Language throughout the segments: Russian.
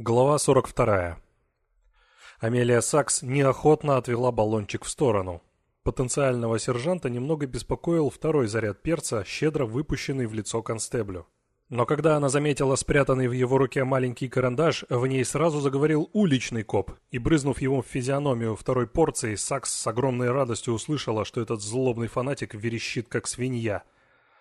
Глава 42. Амелия Сакс неохотно отвела баллончик в сторону. Потенциального сержанта немного беспокоил второй заряд перца, щедро выпущенный в лицо констеблю. Но когда она заметила спрятанный в его руке маленький карандаш, в ней сразу заговорил уличный коп, и брызнув ему в физиономию второй порцией, Сакс с огромной радостью услышала, что этот злобный фанатик верещит как свинья.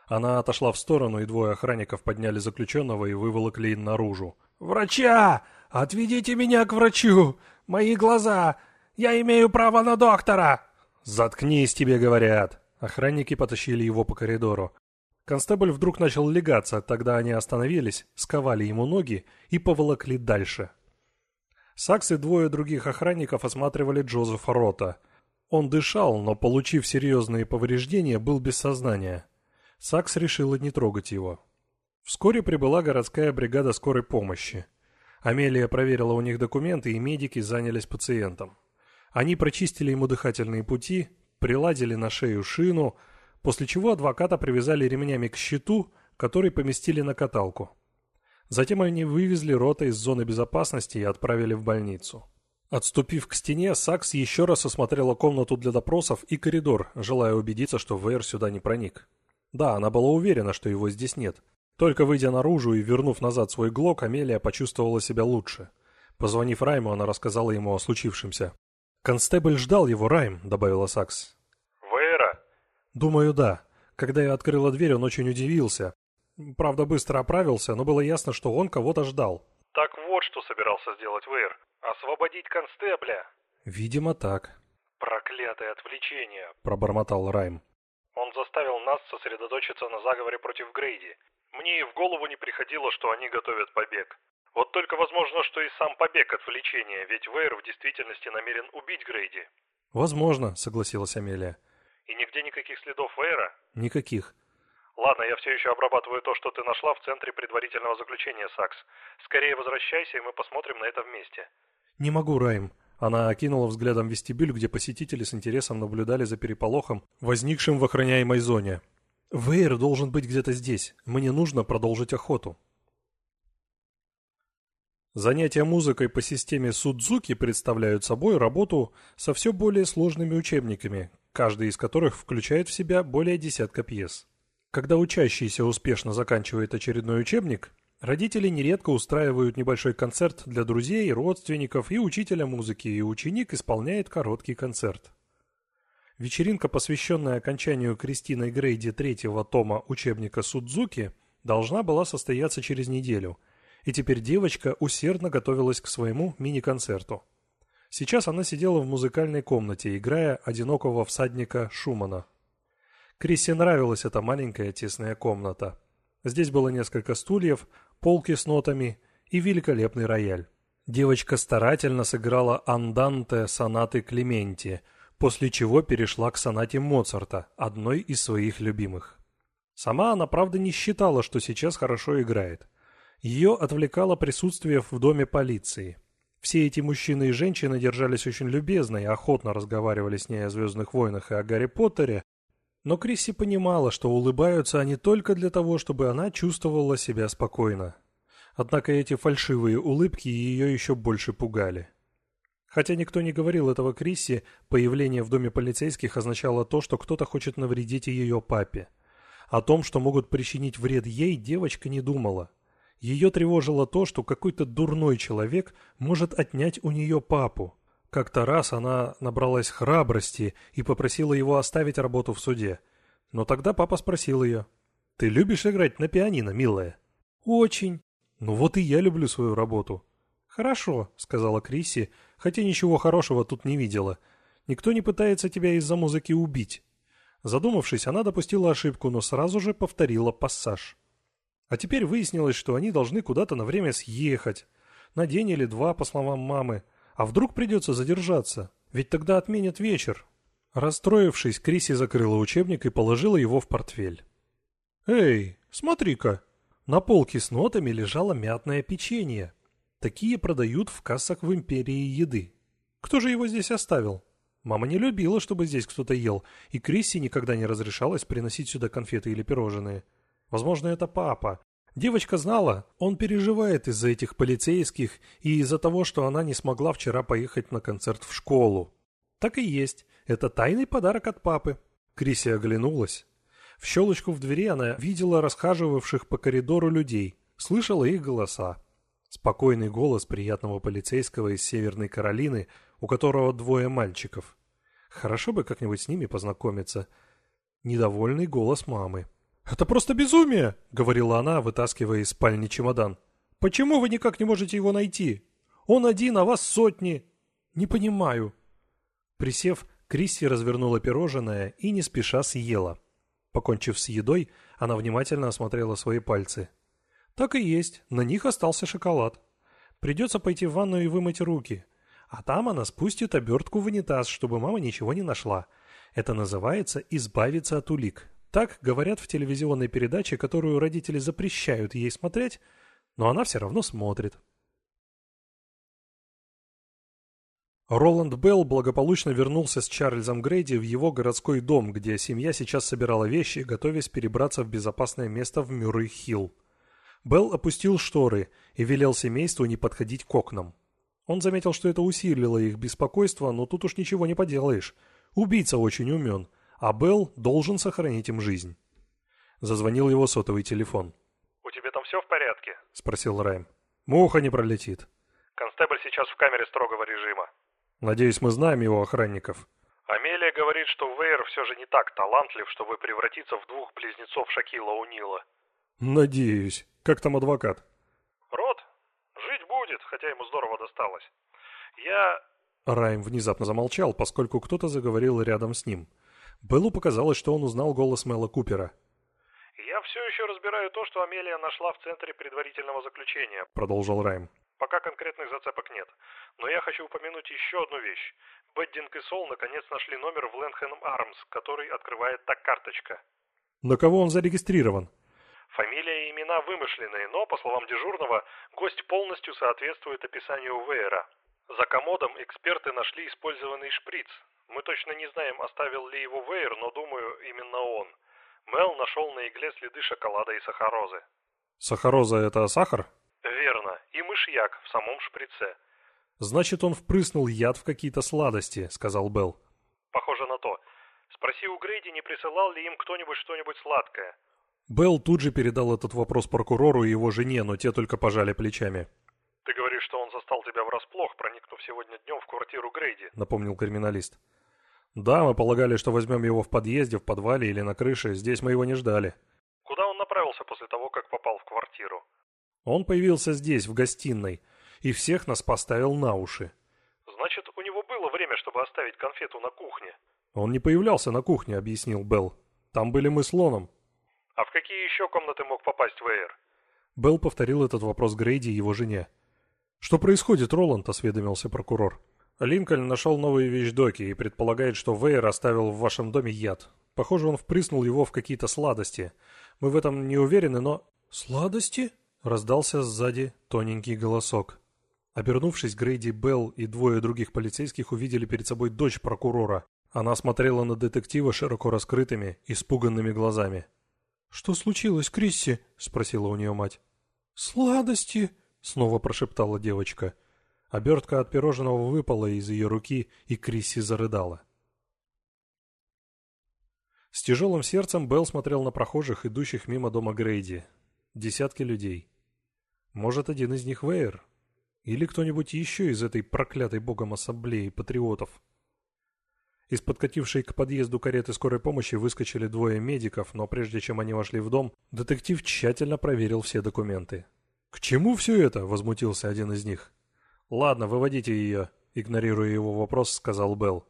Она отошла в сторону, и двое охранников подняли заключенного и выволокли наружу. «Врача! Отведите меня к врачу! Мои глаза! Я имею право на доктора!» «Заткнись, тебе говорят!» Охранники потащили его по коридору. Констебль вдруг начал легаться, тогда они остановились, сковали ему ноги и поволокли дальше. Сакс и двое других охранников осматривали Джозефа Рота. Он дышал, но, получив серьезные повреждения, был без сознания. Сакс решила не трогать его. Вскоре прибыла городская бригада скорой помощи. Амелия проверила у них документы, и медики занялись пациентом. Они прочистили ему дыхательные пути, приладили на шею шину, после чего адвоката привязали ремнями к щиту, который поместили на каталку. Затем они вывезли рота из зоны безопасности и отправили в больницу. Отступив к стене, Сакс еще раз осмотрела комнату для допросов и коридор, желая убедиться, что Вейер сюда не проник. Да, она была уверена, что его здесь нет, только выйдя наружу и вернув назад свой глок, Амелия почувствовала себя лучше. Позвонив Райму, она рассказала ему о случившемся. «Констебль ждал его, Райм», — добавила Сакс. «Вейра?» «Думаю, да. Когда я открыла дверь, он очень удивился. Правда, быстро оправился, но было ясно, что он кого-то ждал». «Так вот, что собирался сделать Вейр. Освободить констебля». «Видимо, так». «Проклятое отвлечение», — пробормотал Райм. «Он заставил нас сосредоточиться на заговоре против Грейди. Мне и в голову не приходило, что они готовят побег. Вот только возможно, что и сам побег отвлечение, ведь Вейр в действительности намерен убить Грейди. Возможно, согласилась Амелия. И нигде никаких следов Вейра? Никаких. Ладно, я все еще обрабатываю то, что ты нашла в центре предварительного заключения, Сакс. Скорее возвращайся, и мы посмотрим на это вместе. Не могу, Райм. Она окинула взглядом вестибюль, где посетители с интересом наблюдали за переполохом, возникшим в охраняемой зоне. Вейер должен быть где-то здесь. Мне нужно продолжить охоту. Занятия музыкой по системе Судзуки представляют собой работу со все более сложными учебниками, каждый из которых включает в себя более десятка пьес. Когда учащийся успешно заканчивает очередной учебник, родители нередко устраивают небольшой концерт для друзей, родственников и учителя музыки, и ученик исполняет короткий концерт. Вечеринка, посвященная окончанию Кристиной Грейди третьего тома учебника Судзуки, должна была состояться через неделю, и теперь девочка усердно готовилась к своему мини-концерту. Сейчас она сидела в музыкальной комнате, играя одинокого всадника Шумана. Крисси нравилась эта маленькая тесная комната. Здесь было несколько стульев, полки с нотами и великолепный рояль. Девочка старательно сыграла анданте сонаты Клементи – после чего перешла к сонате Моцарта, одной из своих любимых. Сама она, правда, не считала, что сейчас хорошо играет. Ее отвлекало присутствие в доме полиции. Все эти мужчины и женщины держались очень любезно и охотно разговаривали с ней о «Звездных войнах» и о Гарри Поттере, но Крисси понимала, что улыбаются они только для того, чтобы она чувствовала себя спокойно. Однако эти фальшивые улыбки ее еще больше пугали. Хотя никто не говорил этого Крисси, появление в доме полицейских означало то, что кто-то хочет навредить ее папе. О том, что могут причинить вред ей, девочка не думала. Ее тревожило то, что какой-то дурной человек может отнять у нее папу. Как-то раз она набралась храбрости и попросила его оставить работу в суде. Но тогда папа спросил ее, «Ты любишь играть на пианино, милая?» «Очень». «Ну вот и я люблю свою работу». «Хорошо», — сказала Крисси, хотя ничего хорошего тут не видела. «Никто не пытается тебя из-за музыки убить». Задумавшись, она допустила ошибку, но сразу же повторила пассаж. А теперь выяснилось, что они должны куда-то на время съехать. На день или два, по словам мамы. А вдруг придется задержаться? Ведь тогда отменят вечер. Расстроившись, Криси закрыла учебник и положила его в портфель. «Эй, смотри-ка!» На полке с нотами лежало мятное печенье. Такие продают в кассах в империи еды. Кто же его здесь оставил? Мама не любила, чтобы здесь кто-то ел, и Крисси никогда не разрешалось приносить сюда конфеты или пирожные. Возможно, это папа. Девочка знала, он переживает из-за этих полицейских и из-за того, что она не смогла вчера поехать на концерт в школу. Так и есть, это тайный подарок от папы. Криси оглянулась. В щелочку в двери она видела расхаживавших по коридору людей, слышала их голоса. Спокойный голос приятного полицейского из Северной Каролины, у которого двое мальчиков. Хорошо бы как-нибудь с ними познакомиться. Недовольный голос мамы. «Это просто безумие!» — говорила она, вытаскивая из спальни чемодан. «Почему вы никак не можете его найти? Он один, а вас сотни!» «Не понимаю». Присев, Крисси развернула пирожное и не спеша съела. Покончив с едой, она внимательно осмотрела свои пальцы. Так и есть, на них остался шоколад. Придется пойти в ванную и вымыть руки. А там она спустит обертку в унитаз, чтобы мама ничего не нашла. Это называется «избавиться от улик». Так говорят в телевизионной передаче, которую родители запрещают ей смотреть, но она все равно смотрит. Роланд Белл благополучно вернулся с Чарльзом Грейди в его городской дом, где семья сейчас собирала вещи, готовясь перебраться в безопасное место в Мюррей-Хилл. Белл опустил шторы и велел семейству не подходить к окнам. Он заметил, что это усилило их беспокойство, но тут уж ничего не поделаешь. Убийца очень умен, а Белл должен сохранить им жизнь. Зазвонил его сотовый телефон. «У тебя там все в порядке?» – спросил Райм. «Муха не пролетит». «Констебль сейчас в камере строгого режима». «Надеюсь, мы знаем его охранников». «Амелия говорит, что Вейер все же не так талантлив, чтобы превратиться в двух близнецов Шакила Унила». «Надеюсь. Как там адвокат?» «Рот? Жить будет, хотя ему здорово досталось. Я...» Райм внезапно замолчал, поскольку кто-то заговорил рядом с ним. Беллу показалось, что он узнал голос Мэла Купера. «Я все еще разбираю то, что Амелия нашла в центре предварительного заключения», — продолжил Райм. «Пока конкретных зацепок нет. Но я хочу упомянуть еще одну вещь. Беддинг и Сол наконец нашли номер в Лэнхэм Армс, который открывает та карточка». «На кого он зарегистрирован?» Фамилия и имена вымышленные, но, по словам дежурного, гость полностью соответствует описанию Вейера. За комодом эксперты нашли использованный шприц, мы точно не знаем, оставил ли его Вейер, но думаю, именно он. Мел нашел на игле следы шоколада и сахарозы. Сахароза – это сахар? Верно. И мышьяк в самом шприце. Значит, он впрыснул яд в какие-то сладости, сказал Белл. Похоже на то. Спроси у Грейди, не присылал ли им кто-нибудь что-нибудь сладкое. Белл тут же передал этот вопрос прокурору и его жене, но те только пожали плечами. «Ты говоришь, что он застал тебя врасплох, проникнув сегодня днем в квартиру Грейди», — напомнил криминалист. «Да, мы полагали, что возьмем его в подъезде, в подвале или на крыше. Здесь мы его не ждали». «Куда он направился после того, как попал в квартиру?» «Он появился здесь, в гостиной, и всех нас поставил на уши». «Значит, у него было время, чтобы оставить конфету на кухне?» «Он не появлялся на кухне», — объяснил Белл. «Там были мы с Лоном». «А в какие еще комнаты мог попасть Вейер?» Белл повторил этот вопрос Грейди и его жене. «Что происходит, Роланд?» — осведомился прокурор. Линкольн нашел новые вещдоки и предполагает, что Вейер оставил в вашем доме яд. Похоже, он впрыснул его в какие-то сладости. Мы в этом не уверены, но... «Сладости?» — раздался сзади тоненький голосок. Обернувшись, Грейди Белл и двое других полицейских увидели перед собой дочь прокурора. Она смотрела на детектива широко раскрытыми, испуганными глазами. «Что случилось, Крисси?» — спросила у нее мать. «Сладости!» — снова прошептала девочка. — Обертка от пирожного выпала из ее руки, и Крисси зарыдала. С тяжелым сердцем Белл смотрел на прохожих, идущих мимо дома Грейди. Десятки людей. Может, один из них Вейер? Или кто-нибудь еще из этой проклятой богом ассамблеи патриотов? Из подкатившей к подъезду кареты скорой помощи выскочили двое медиков, но прежде чем они вошли в дом, детектив тщательно проверил все документы. «К чему все это?» – возмутился один из них. «Ладно, выводите ее», — игнорируя его вопрос, сказал Белл.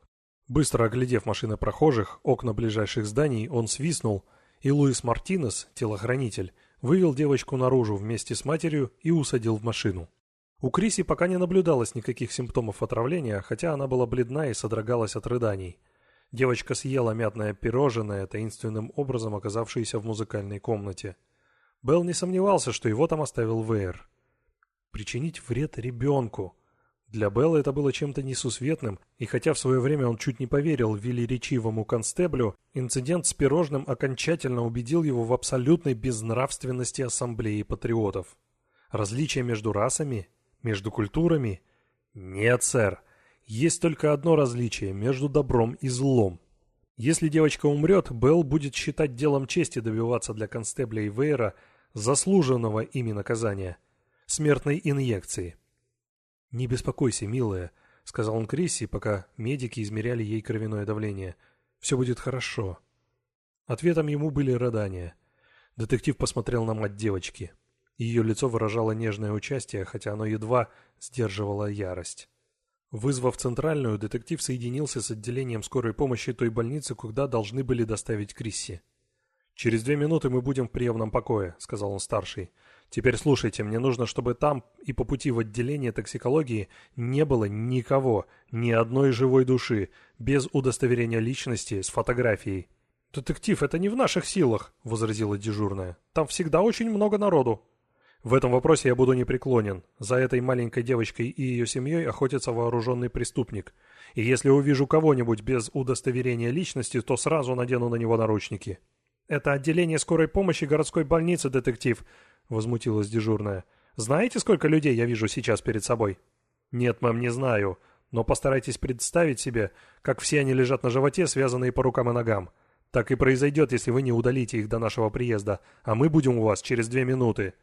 Быстро оглядев машины прохожих, окна ближайших зданий, он свистнул, и Луис Мартинес, телохранитель, вывел девочку наружу вместе с матерью и усадил в машину. У Криси пока не наблюдалось никаких симптомов отравления, хотя она была бледна и содрогалась от рыданий. Девочка съела мятное пирожное, таинственным образом оказавшееся в музыкальной комнате. Белл не сомневался, что его там оставил Вейер причинить вред ребенку. Для Белла это было чем-то несусветным, и хотя в свое время он чуть не поверил велеречивому констеблю, инцидент с пирожным окончательно убедил его в абсолютной безнравственности ассамблеи патриотов. Различия между расами? Между культурами? Нет, сэр. Есть только одно различие между добром и злом. Если девочка умрет, Белл будет считать делом чести добиваться для констебля и Вейра заслуженного ими наказания – смертной инъекции. «Не беспокойся, милая», — сказал он Крисси, пока медики измеряли ей кровяное давление. «Все будет хорошо». Ответом ему были рыдания. Детектив посмотрел на мать девочки. Ее лицо выражало нежное участие, хотя оно едва сдерживало ярость. Вызвав центральную, детектив соединился с отделением скорой помощи той больницы, куда должны были доставить Крисси. «Через две минуты мы будем в приемном покое», — сказал он старший. Теперь слушайте, мне нужно, чтобы там и по пути в отделение токсикологии не было никого, ни одной живой души, без удостоверения личности с фотографией. «Детектив, это не в наших силах», — возразила дежурная. «Там всегда очень много народу». В этом вопросе я буду непреклонен. За этой маленькой девочкой и ее семьей охотится вооруженный преступник. И если увижу кого-нибудь без удостоверения личности, то сразу надену на него наручники. Это отделение скорой помощи городской больницы, детектив. — возмутилась дежурная. «Знаете, сколько людей я вижу сейчас перед собой?» «Нет, мэм, не знаю. Но постарайтесь представить себе, как все они лежат на животе, связанные по рукам и ногам. Так и произойдет, если вы не удалите их до нашего приезда, а мы будем у вас через две минуты».